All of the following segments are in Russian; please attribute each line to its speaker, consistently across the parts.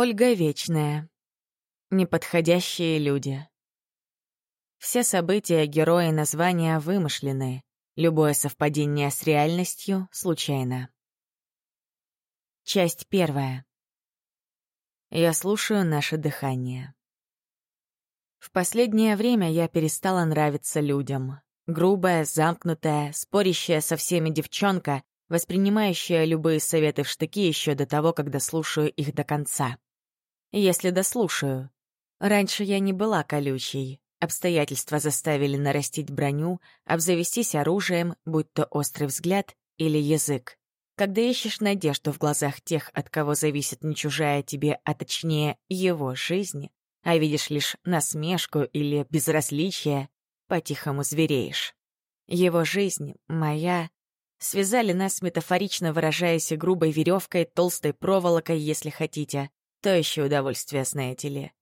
Speaker 1: Ольга Вечная. Неподходящие люди. Все события, герои, названия вымышлены. Любое совпадение с реальностью случайно. Часть первая. Я слушаю наше дыхание. В последнее время я перестала нравиться людям. Грубая, замкнутая, спорящая со всеми девчонка, воспринимающая любые советы в штыки еще до того, когда слушаю их до конца. Если дослушаю. Раньше я не была колючей. Обстоятельства заставили нарастить броню, обзавестись оружием, будь то острый взгляд или язык. Когда ищешь надежду в глазах тех, от кого зависит не чужая тебе, а точнее его жизнь, а видишь лишь насмешку или безразличие, по-тихому звереешь. Его жизнь, моя, связали нас, метафорично выражаясь, грубой веревкой, толстой проволокой, если хотите. То еще удовольствие, знаете ли.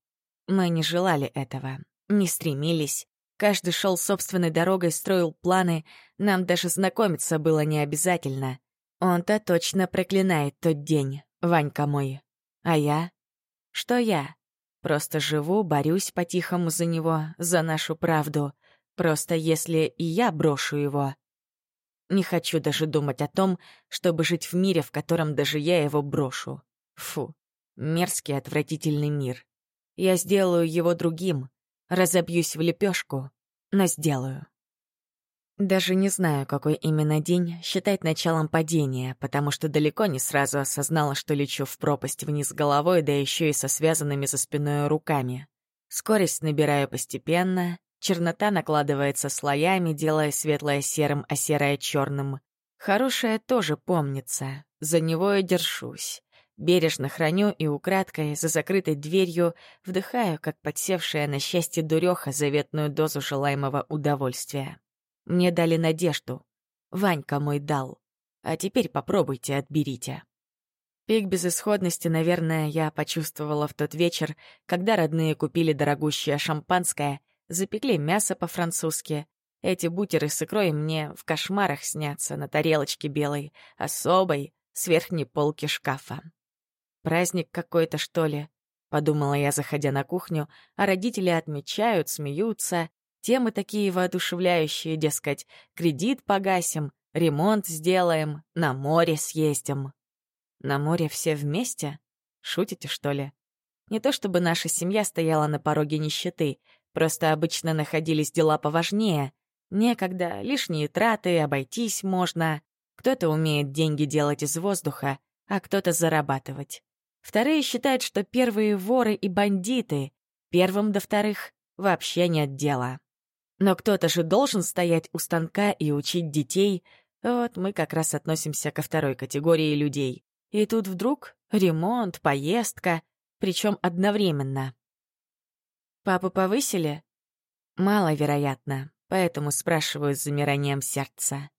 Speaker 1: Мы не желали этого, не стремились. Каждый шел собственной дорогой, строил планы. Нам даже знакомиться было не обязательно. Он-то точно проклинает тот день, Ванька мой. А я? Что я? Просто живу, борюсь по-тихому за него, за нашу правду. Просто если и я брошу его... Не хочу даже думать о том, чтобы жить в мире, в котором даже я его брошу. Фу, мерзкий, отвратительный мир. Я сделаю его другим, разобьюсь в лепешку, но сделаю. Даже не знаю, какой именно день считать началом падения, потому что далеко не сразу осознала, что лечу в пропасть вниз головой, да еще и со связанными за спиной руками. Скорость набираю постепенно, чернота накладывается слоями, делая светлое серым, а серое черным. Хорошее тоже помнится, за него и держусь. Бережно храню и украдкой, за закрытой дверью, вдыхаю, как подсевшая на счастье дуреха, заветную дозу желаемого удовольствия. Мне дали надежду. Ванька мой дал. А теперь попробуйте, отберите. Пик безысходности, наверное, я почувствовала в тот вечер, когда родные купили дорогущее шампанское, запекли мясо по-французски. Эти бутеры с икрой мне в кошмарах снятся на тарелочке белой, особой, с верхней полки шкафа. Праздник какой-то, что ли? Подумала я, заходя на кухню, а родители отмечают, смеются. Темы такие воодушевляющие, дескать, кредит погасим, ремонт сделаем, на море съездим. На море все вместе? Шутите, что ли? Не то чтобы наша семья стояла на пороге нищеты, просто обычно находились дела поважнее. Некогда, лишние траты, обойтись можно. Кто-то умеет деньги делать из воздуха, а кто-то зарабатывать. Вторые считают, что первые воры и бандиты, первым до вторых вообще нет дела. Но кто-то же должен стоять у станка и учить детей. Вот мы как раз относимся ко второй категории людей. И тут вдруг ремонт, поездка, причем одновременно. Папу повысили? Маловероятно, поэтому спрашиваю с замиранием сердца.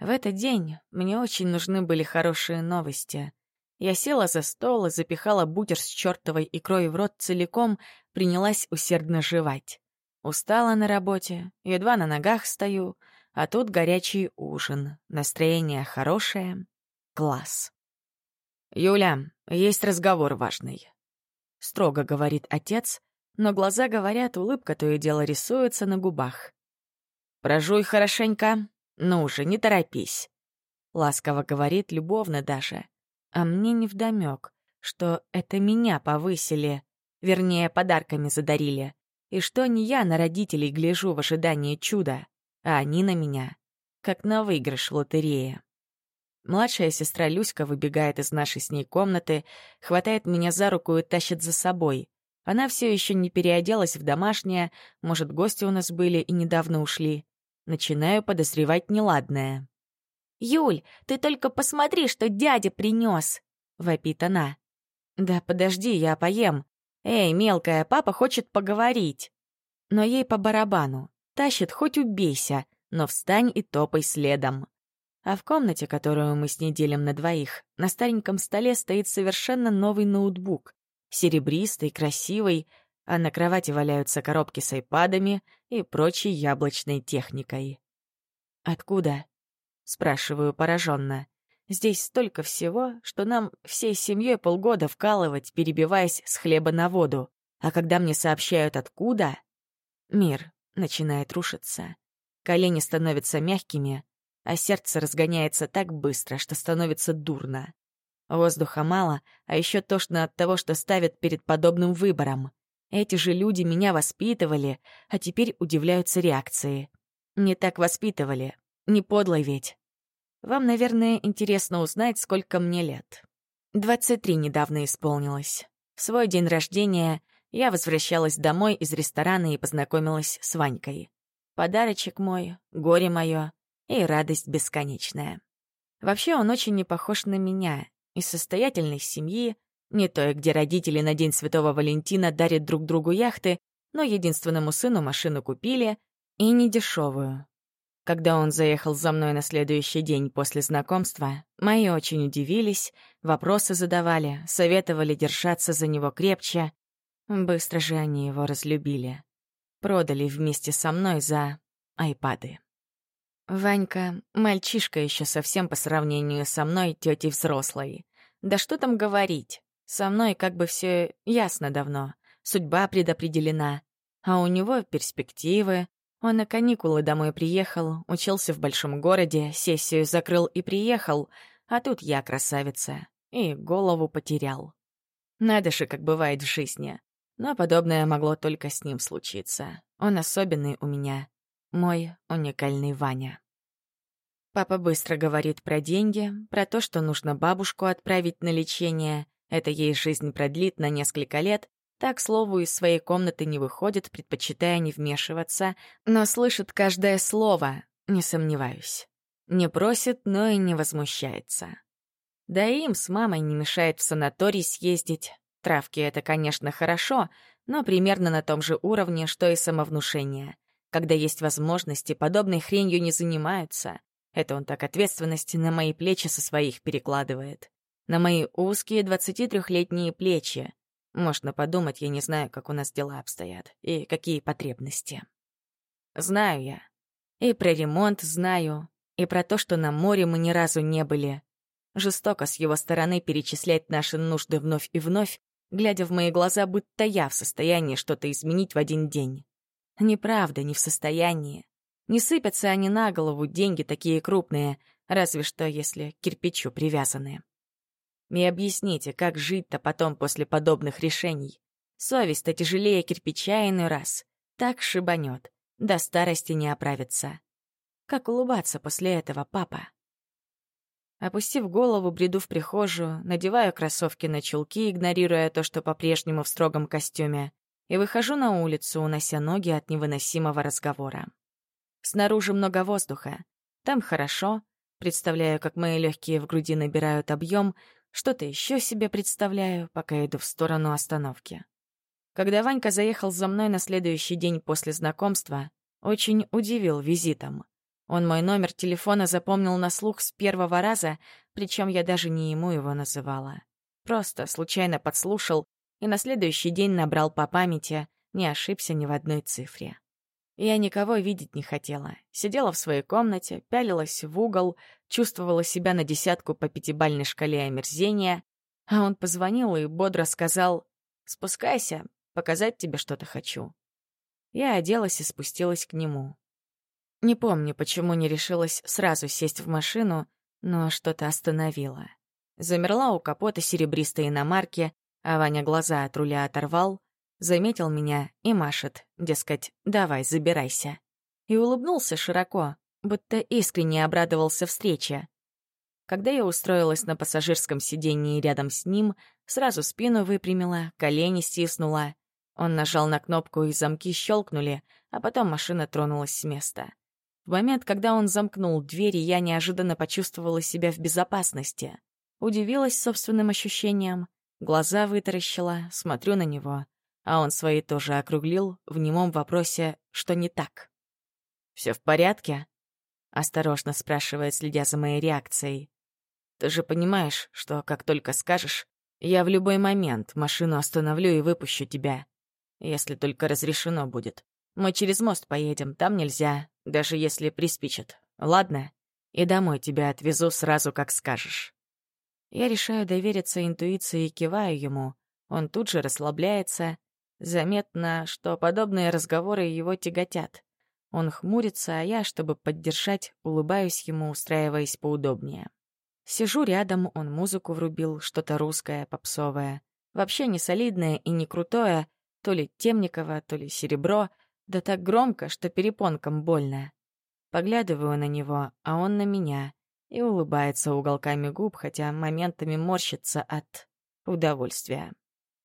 Speaker 1: В этот день мне очень нужны были хорошие новости. Я села за стол и запихала бутер с чертовой икрой в рот целиком, принялась усердно жевать. Устала на работе, едва на ногах стою, а тут горячий ужин, настроение хорошее. Класс. «Юля, есть разговор важный», — строго говорит отец, но глаза говорят, улыбка то и дело рисуется на губах. «Прожуй хорошенько, ну уже, не торопись», — ласково говорит, любовно даже. А мне невдомёк, что это меня повысили, вернее, подарками задарили и что не я на родителей гляжу в ожидании чуда, а они на меня, как на выигрыш в лотерее. Младшая сестра Люська выбегает из нашей с ней комнаты, хватает меня за руку и тащит за собой. Она все еще не переоделась в домашнее, может, гости у нас были и недавно ушли. Начинаю подозревать неладное. «Юль, ты только посмотри, что дядя принес!» — вопит она. «Да подожди, я поем. «Эй, мелкая, папа хочет поговорить!» Но ей по барабану. Тащит, хоть убейся, но встань и топай следом. А в комнате, которую мы с ней делим на двоих, на стареньком столе стоит совершенно новый ноутбук. Серебристый, красивый, а на кровати валяются коробки с айпадами и прочей яблочной техникой. «Откуда?» — спрашиваю пораженно. Здесь столько всего, что нам всей семьей полгода вкалывать, перебиваясь с хлеба на воду. А когда мне сообщают откуда, мир начинает рушиться. Колени становятся мягкими, а сердце разгоняется так быстро, что становится дурно. Воздуха мало, а еще тошно от того, что ставят перед подобным выбором. Эти же люди меня воспитывали, а теперь удивляются реакции. Не так воспитывали, не подло ведь. Вам, наверное, интересно узнать, сколько мне лет. 23 недавно исполнилось. В свой день рождения я возвращалась домой из ресторана и познакомилась с Ванькой. Подарочек мой, горе мое и радость бесконечная. Вообще он очень не похож на меня. Из состоятельной семьи, не той, где родители на День Святого Валентина дарят друг другу яхты, но единственному сыну машину купили, и не дешевую. Когда он заехал за мной на следующий день после знакомства, мои очень удивились, вопросы задавали, советовали держаться за него крепче. Быстро же они его разлюбили. Продали вместе со мной за айпады. Ванька — мальчишка еще совсем по сравнению со мной, тетей взрослой. Да что там говорить, со мной как бы все ясно давно, судьба предопределена, а у него перспективы, он на каникулы домой приехал, учился в большом городе, сессию закрыл и приехал, а тут я красавица. И голову потерял. Надо же, как бывает в жизни. Но подобное могло только с ним случиться. Он особенный у меня. Мой уникальный Ваня. Папа быстро говорит про деньги, про то, что нужно бабушку отправить на лечение. Это ей жизнь продлит на несколько лет, так, слову, из своей комнаты не выходит, предпочитая не вмешиваться, но слышит каждое слово, не сомневаюсь. Не просит, но и не возмущается. Да и им с мамой не мешает в санаторий съездить. Травки — это, конечно, хорошо, но примерно на том же уровне, что и самовнушение. Когда есть возможности, подобной хренью не занимаются. Это он так ответственности на мои плечи со своих перекладывает. На мои узкие 23-летние плечи, можно подумать, я не знаю, как у нас дела обстоят и какие потребности. Знаю я. И про ремонт знаю, и про то, что на море мы ни разу не были. Жестоко с его стороны перечислять наши нужды вновь и вновь, глядя в мои глаза, будто я в состоянии что-то изменить в один день. Неправда, не в состоянии. Не сыпятся они на голову, деньги такие крупные, разве что если к кирпичу привязаны. И объясните, как жить-то потом после подобных решений? Совесть-то тяжелее кирпича иной раз. Так шибанет. До старости не оправится. Как улыбаться после этого, папа? Опустив голову, бреду в прихожую, надеваю кроссовки на чулки, игнорируя то, что по-прежнему в строгом костюме, и выхожу на улицу, унося ноги от невыносимого разговора. Снаружи много воздуха. Там хорошо. Представляю, как мои легкие в груди набирают объем, что-то еще себе представляю, пока иду в сторону остановки. Когда Ванька заехал за мной на следующий день после знакомства, очень удивил визитом. Он мой номер телефона запомнил на слух с первого раза, причем я даже не ему его называла. Просто случайно подслушал и на следующий день набрал по памяти, не ошибся ни в одной цифре. Я никого видеть не хотела. Сидела в своей комнате, пялилась в угол, чувствовала себя на десятку по пятибальной шкале омерзения, а он позвонил и бодро сказал «Спускайся, показать тебе что-то хочу». Я оделась и спустилась к нему. Не помню, почему не решилась сразу сесть в машину, но что-то остановило. Замерла у капота серебристой иномарки, а Ваня глаза от руля оторвал, заметил меня и машет, дескать, давай, забирайся. И улыбнулся широко, будто искренне обрадовался встрече. Когда я устроилась на пассажирском сиденье рядом с ним, сразу спину выпрямила, колени стиснула. Он нажал на кнопку, и замки щелкнули, а потом машина тронулась с места. В момент, когда он замкнул двери, я неожиданно почувствовала себя в безопасности. Удивилась собственным ощущениям, глаза вытаращила, смотрю на него а он свои тоже округлил в немом вопросе, что не так. «Все в порядке?» — осторожно спрашивает, следя за моей реакцией. «Ты же понимаешь, что как только скажешь, я в любой момент машину остановлю и выпущу тебя. Если только разрешено будет. Мы через мост поедем, там нельзя, даже если приспичат. Ладно? И домой тебя отвезу сразу, как скажешь. Я решаю довериться интуиции и киваю ему. Он тут же расслабляется. Заметно, что подобные разговоры его тяготят. Он хмурится, а я, чтобы поддержать, улыбаюсь ему, устраиваясь поудобнее. Сижу рядом, он музыку врубил, что-то русское, попсовое. Вообще не солидное и не крутое, то ли Темникова, то ли Серебро, да так громко, что перепонкам больно. Поглядываю на него, а он на меня, и улыбается уголками губ, хотя моментами морщится от удовольствия.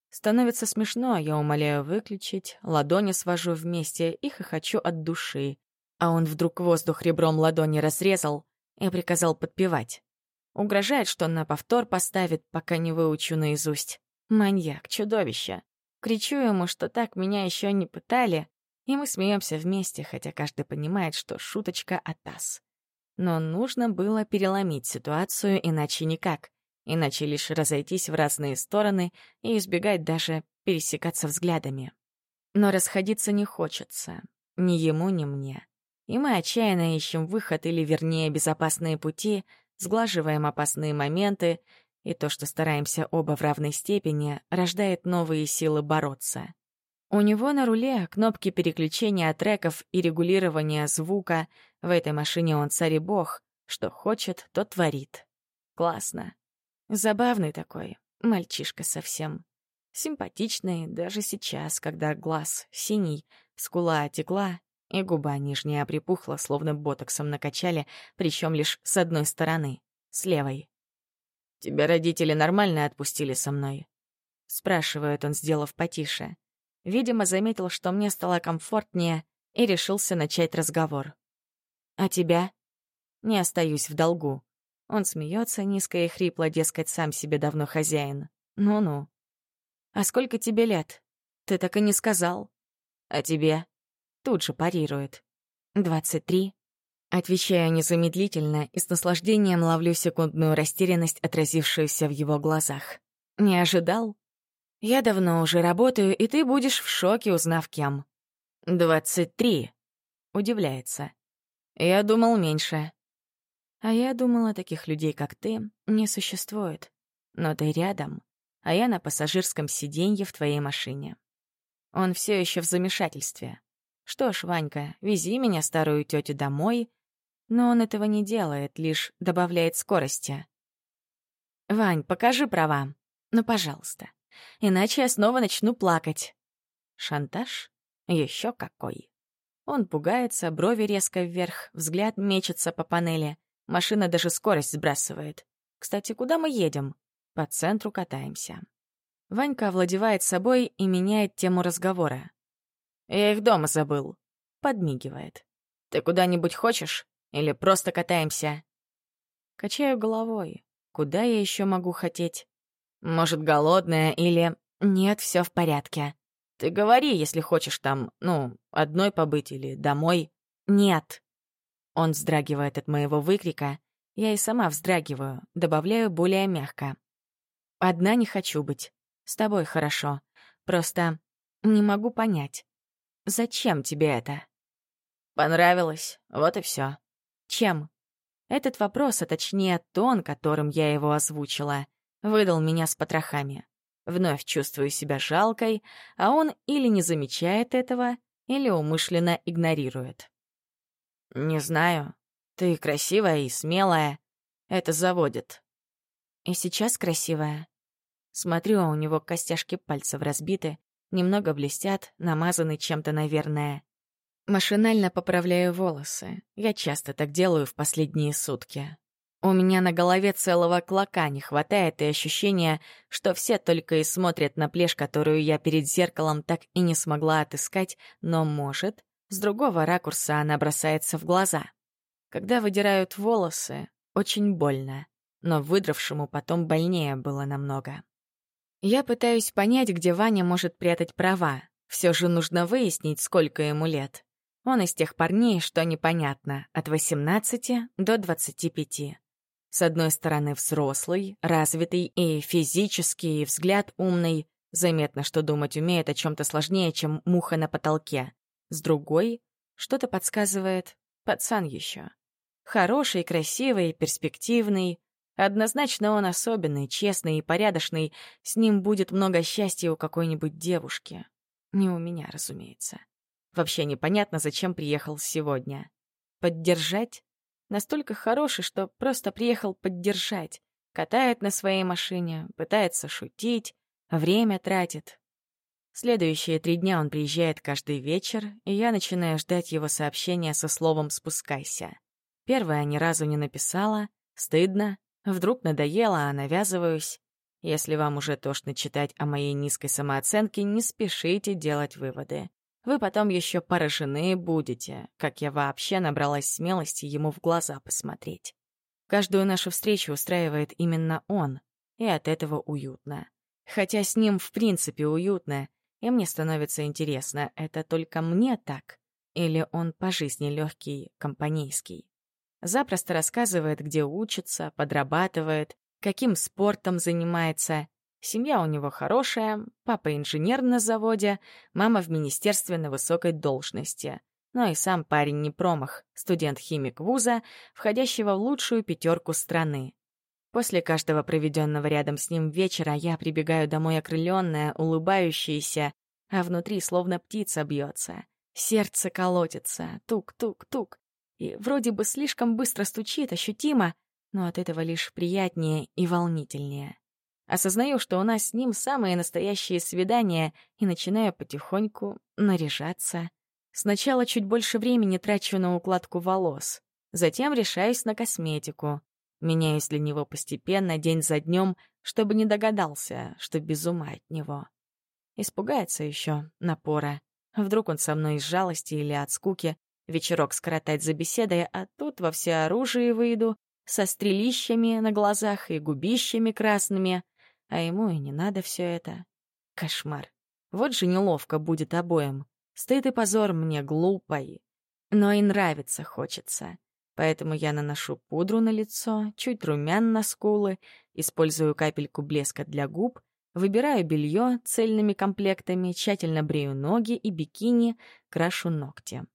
Speaker 1: Становится смешно, я умоляю выключить, ладони свожу вместе и хохочу от души. А он вдруг воздух ребром ладони разрезал и приказал подпевать. Угрожает, что на повтор поставит, пока не выучу наизусть. Маньяк, чудовище. Кричу ему, что так меня еще не пытали, и мы смеемся вместе, хотя каждый понимает, что шуточка от нас. Но нужно было переломить ситуацию, иначе никак. Иначе лишь разойтись в разные стороны и избегать даже пересекаться взглядами. Но расходиться не хочется. Ни ему, ни мне. И мы отчаянно ищем выход или, вернее, безопасные пути, сглаживаем опасные моменты, и то, что стараемся оба в равной степени, рождает новые силы бороться. У него на руле кнопки переключения треков и регулирования звука. В этой машине он царь и бог. Что хочет, то творит. Классно. Забавный такой, мальчишка совсем. Симпатичный даже сейчас, когда глаз синий, скула отекла, и губа нижняя припухла, словно ботоксом накачали, причем лишь с одной стороны, с левой. «Тебя родители нормально отпустили со мной?» — спрашивает он, сделав потише. Видимо, заметил, что мне стало комфортнее, и решился начать разговор. «А тебя?» «Не остаюсь в долгу». Он смеется низко и хрипло, дескать, сам себе давно хозяин. «Ну-ну». «А сколько тебе лет?» «Ты так и не сказал». «А тебе?» Тут же парирует. «Двадцать три». Отвечаю незамедлительно и с наслаждением ловлю секундную растерянность, отразившуюся в его глазах. «Не ожидал?» Я давно уже работаю, и ты будешь в шоке, узнав кем. «Двадцать три», — удивляется. Я думал меньше. А я думала, таких людей, как ты, не существует. Но ты рядом, а я на пассажирском сиденье в твоей машине. Он все еще в замешательстве. Что ж, Ванька, вези меня, старую тетю, домой. Но он этого не делает, лишь добавляет скорости. Вань, покажи права. Ну, пожалуйста иначе я снова начну плакать. Шантаж? Еще какой. Он пугается, брови резко вверх, взгляд мечется по панели. Машина даже скорость сбрасывает. Кстати, куда мы едем? По центру катаемся. Ванька овладевает собой и меняет тему разговора. «Я их дома забыл», — подмигивает. «Ты куда-нибудь хочешь? Или просто катаемся?» Качаю головой. Куда я еще могу хотеть? Может, голодная или... Нет, все в порядке. Ты говори, если хочешь там, ну, одной побыть или домой. Нет. Он вздрагивает от моего выкрика. Я и сама вздрагиваю, добавляю более мягко. Одна не хочу быть. С тобой хорошо. Просто не могу понять. Зачем тебе это? Понравилось, вот и все. Чем? Этот вопрос, а точнее тон, которым я его озвучила — выдал меня с потрохами. Вновь чувствую себя жалкой, а он или не замечает этого, или умышленно игнорирует. «Не знаю. Ты красивая и смелая. Это заводит». «И сейчас красивая». Смотрю, а у него костяшки пальцев разбиты, немного блестят, намазаны чем-то, наверное. Машинально поправляю волосы. Я часто так делаю в последние сутки. У меня на голове целого клока не хватает и ощущения, что все только и смотрят на плешь, которую я перед зеркалом так и не смогла отыскать, но, может, с другого ракурса она бросается в глаза. Когда выдирают волосы, очень больно, но выдравшему потом больнее было намного. Я пытаюсь понять, где Ваня может прятать права. Все же нужно выяснить, сколько ему лет. Он из тех парней, что непонятно, от 18 до 25. С одной стороны, взрослый, развитый и физический, и взгляд умный. Заметно, что думать умеет о чем-то сложнее, чем муха на потолке. С другой, что-то подсказывает пацан еще. Хороший, красивый, перспективный. Однозначно он особенный, честный и порядочный. С ним будет много счастья у какой-нибудь девушки. Не у меня, разумеется. Вообще непонятно, зачем приехал сегодня. Поддержать? Настолько хороший, что просто приехал поддержать. Катает на своей машине, пытается шутить, время тратит. Следующие три дня он приезжает каждый вечер, и я начинаю ждать его сообщения со словом «спускайся». Первое ни разу не написала, стыдно, вдруг надоело, а навязываюсь. Если вам уже тошно читать о моей низкой самооценке, не спешите делать выводы. Вы потом еще поражены будете, как я вообще набралась смелости ему в глаза посмотреть. Каждую нашу встречу устраивает именно он, и от этого уютно. Хотя с ним в принципе уютно, и мне становится интересно, это только мне так? Или он по жизни легкий, компанейский? Запросто рассказывает, где учится, подрабатывает, каким спортом занимается. Семья у него хорошая, папа инженер на заводе, мама в министерстве на высокой должности. Но и сам парень не промах, студент-химик вуза, входящего в лучшую пятерку страны. После каждого проведенного рядом с ним вечера я прибегаю домой окрыленная, улыбающаяся, а внутри словно птица бьется. Сердце колотится, тук-тук-тук и вроде бы слишком быстро стучит, ощутимо, но от этого лишь приятнее и волнительнее. Осознаю, что у нас с ним самые настоящие свидания, и начинаю потихоньку наряжаться. Сначала чуть больше времени трачу на укладку волос, затем решаюсь на косметику. Меняюсь для него постепенно, день за днем, чтобы не догадался, что без ума от него. Испугается еще напора. Вдруг он со мной из жалости или от скуки вечерок скоротать за беседой, а тут во всеоружии выйду, со стрелищами на глазах и губищами красными, а ему и не надо все это. Кошмар. Вот же неловко будет обоим. Стыд и позор мне глупой. Но и нравится хочется. Поэтому я наношу пудру на лицо, чуть румян на скулы, использую капельку блеска для губ, выбираю белье цельными комплектами, тщательно брею ноги и бикини, крашу ногти.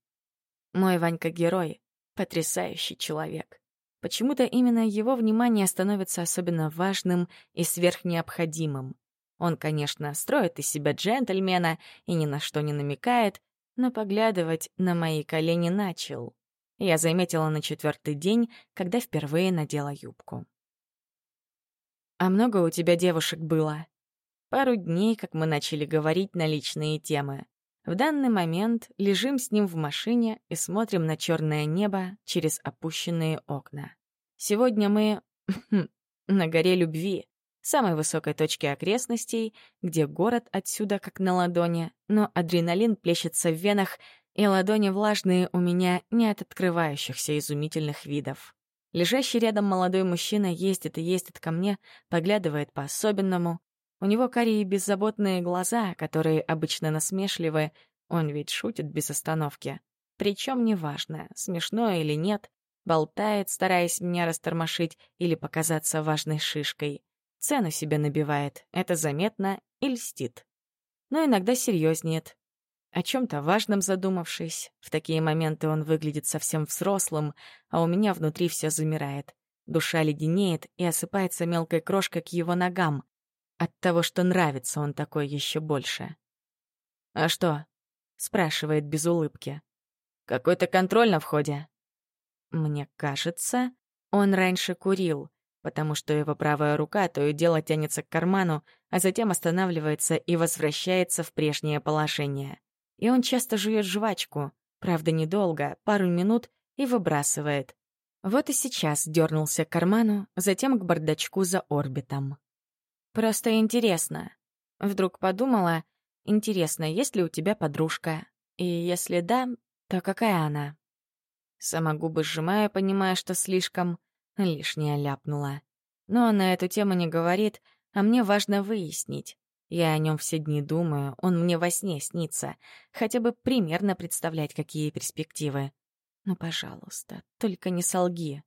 Speaker 1: Мой Ванька — герой, потрясающий человек. Почему-то именно его внимание становится особенно важным и сверхнеобходимым. Он, конечно, строит из себя джентльмена и ни на что не намекает, но поглядывать на мои колени начал. Я заметила на четвертый день, когда впервые надела юбку. «А много у тебя девушек было?» Пару дней, как мы начали говорить на личные темы. В данный момент лежим с ним в машине и смотрим на черное небо через опущенные окна. Сегодня мы на горе любви, самой высокой точке окрестностей, где город отсюда как на ладони, но адреналин плещется в венах, и ладони влажные у меня не от открывающихся изумительных видов. Лежащий рядом молодой мужчина ездит и ездит ко мне, поглядывает по-особенному, у него карие беззаботные глаза, которые обычно насмешливы, он ведь шутит без остановки. Причем неважно, смешно или нет, болтает, стараясь меня растормошить или показаться важной шишкой. Цену себе набивает, это заметно и льстит. Но иногда серьезнеет. О чем-то важном задумавшись, в такие моменты он выглядит совсем взрослым, а у меня внутри все замирает. Душа леденеет и осыпается мелкой крошкой к его ногам. От того, что нравится он такой еще больше. «А что?» — спрашивает без улыбки. «Какой-то контроль на входе?» Мне кажется, он раньше курил, потому что его правая рука то и дело тянется к карману, а затем останавливается и возвращается в прежнее положение. И он часто жует жвачку, правда, недолго, пару минут, и выбрасывает. Вот и сейчас дернулся к карману, затем к бардачку за орбитом. Просто интересно. Вдруг подумала, интересно, есть ли у тебя подружка? И если да, то какая она? Сама губы сжимая, понимая, что слишком лишнее ляпнула. Но на эту тему не говорит, а мне важно выяснить. Я о нем все дни думаю, он мне во сне снится. Хотя бы примерно представлять, какие перспективы. Ну, пожалуйста, только не солги.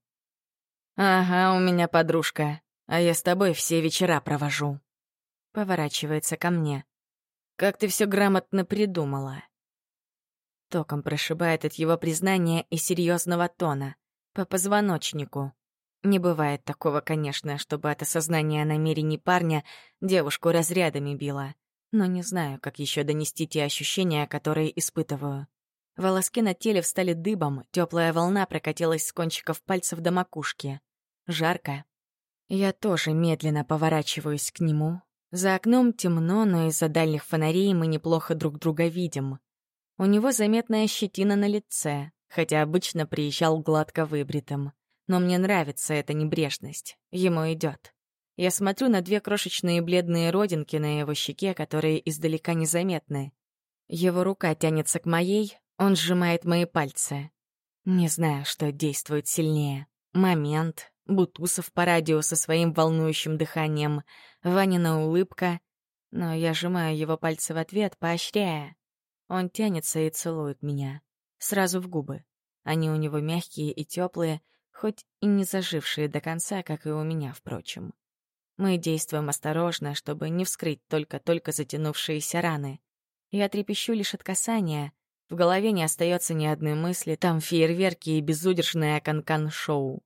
Speaker 1: «Ага, у меня подружка», а я с тобой все вечера провожу». Поворачивается ко мне. «Как ты все грамотно придумала». Током прошибает от его признания и серьезного тона. По позвоночнику. Не бывает такого, конечно, чтобы от осознания намерений парня девушку разрядами било. Но не знаю, как еще донести те ощущения, которые испытываю. Волоски на теле встали дыбом, теплая волна прокатилась с кончиков пальцев до макушки. Жарко. Я тоже медленно поворачиваюсь к нему. За окном темно, но из-за дальних фонарей мы неплохо друг друга видим. У него заметная щетина на лице, хотя обычно приезжал гладко выбритым. Но мне нравится эта небрежность. Ему идет. Я смотрю на две крошечные бледные родинки на его щеке, которые издалека незаметны. Его рука тянется к моей, он сжимает мои пальцы. Не знаю, что действует сильнее. Момент, Бутусов по радио со своим волнующим дыханием, Ванина улыбка. Но я сжимаю его пальцы в ответ, поощряя. Он тянется и целует меня. Сразу в губы. Они у него мягкие и теплые, хоть и не зажившие до конца, как и у меня, впрочем. Мы действуем осторожно, чтобы не вскрыть только-только затянувшиеся раны. Я трепещу лишь от касания. В голове не остается ни одной мысли, там фейерверки и безудержное канкан-шоу.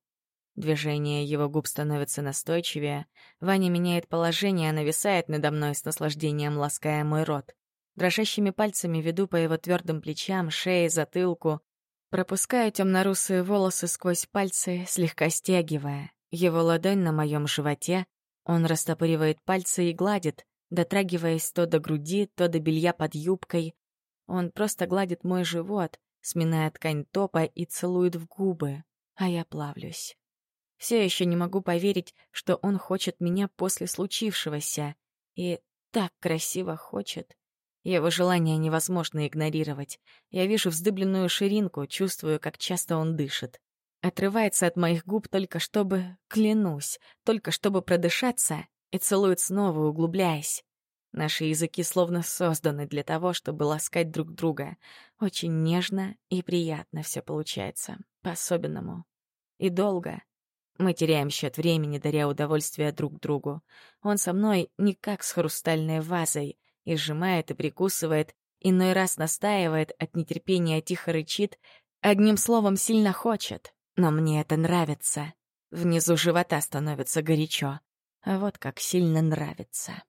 Speaker 1: Движение его губ становится настойчивее. Ваня меняет положение, нависает надо мной с наслаждением, лаская мой рот. Дрожащими пальцами веду по его твердым плечам, шее, затылку. Пропускаю темно-русые волосы сквозь пальцы, слегка стягивая. Его ладонь на моем животе. Он растопыривает пальцы и гладит, дотрагиваясь то до груди, то до белья под юбкой. Он просто гладит мой живот, сминая ткань топа и целует в губы, а я плавлюсь. Все еще не могу поверить, что он хочет меня после случившегося. И так красиво хочет. Его желание невозможно игнорировать. Я вижу вздыбленную ширинку, чувствую, как часто он дышит. Отрывается от моих губ только чтобы, клянусь, только чтобы продышаться, и целует снова, углубляясь. Наши языки словно созданы для того, чтобы ласкать друг друга. Очень нежно и приятно все получается, по-особенному. И долго. Мы теряем счет времени, даря удовольствие друг другу. Он со мной не как с хрустальной вазой — и сжимает, и прикусывает, иной раз настаивает, от нетерпения тихо рычит, одним словом сильно хочет. Но мне это нравится. Внизу живота становится горячо. А вот как сильно нравится.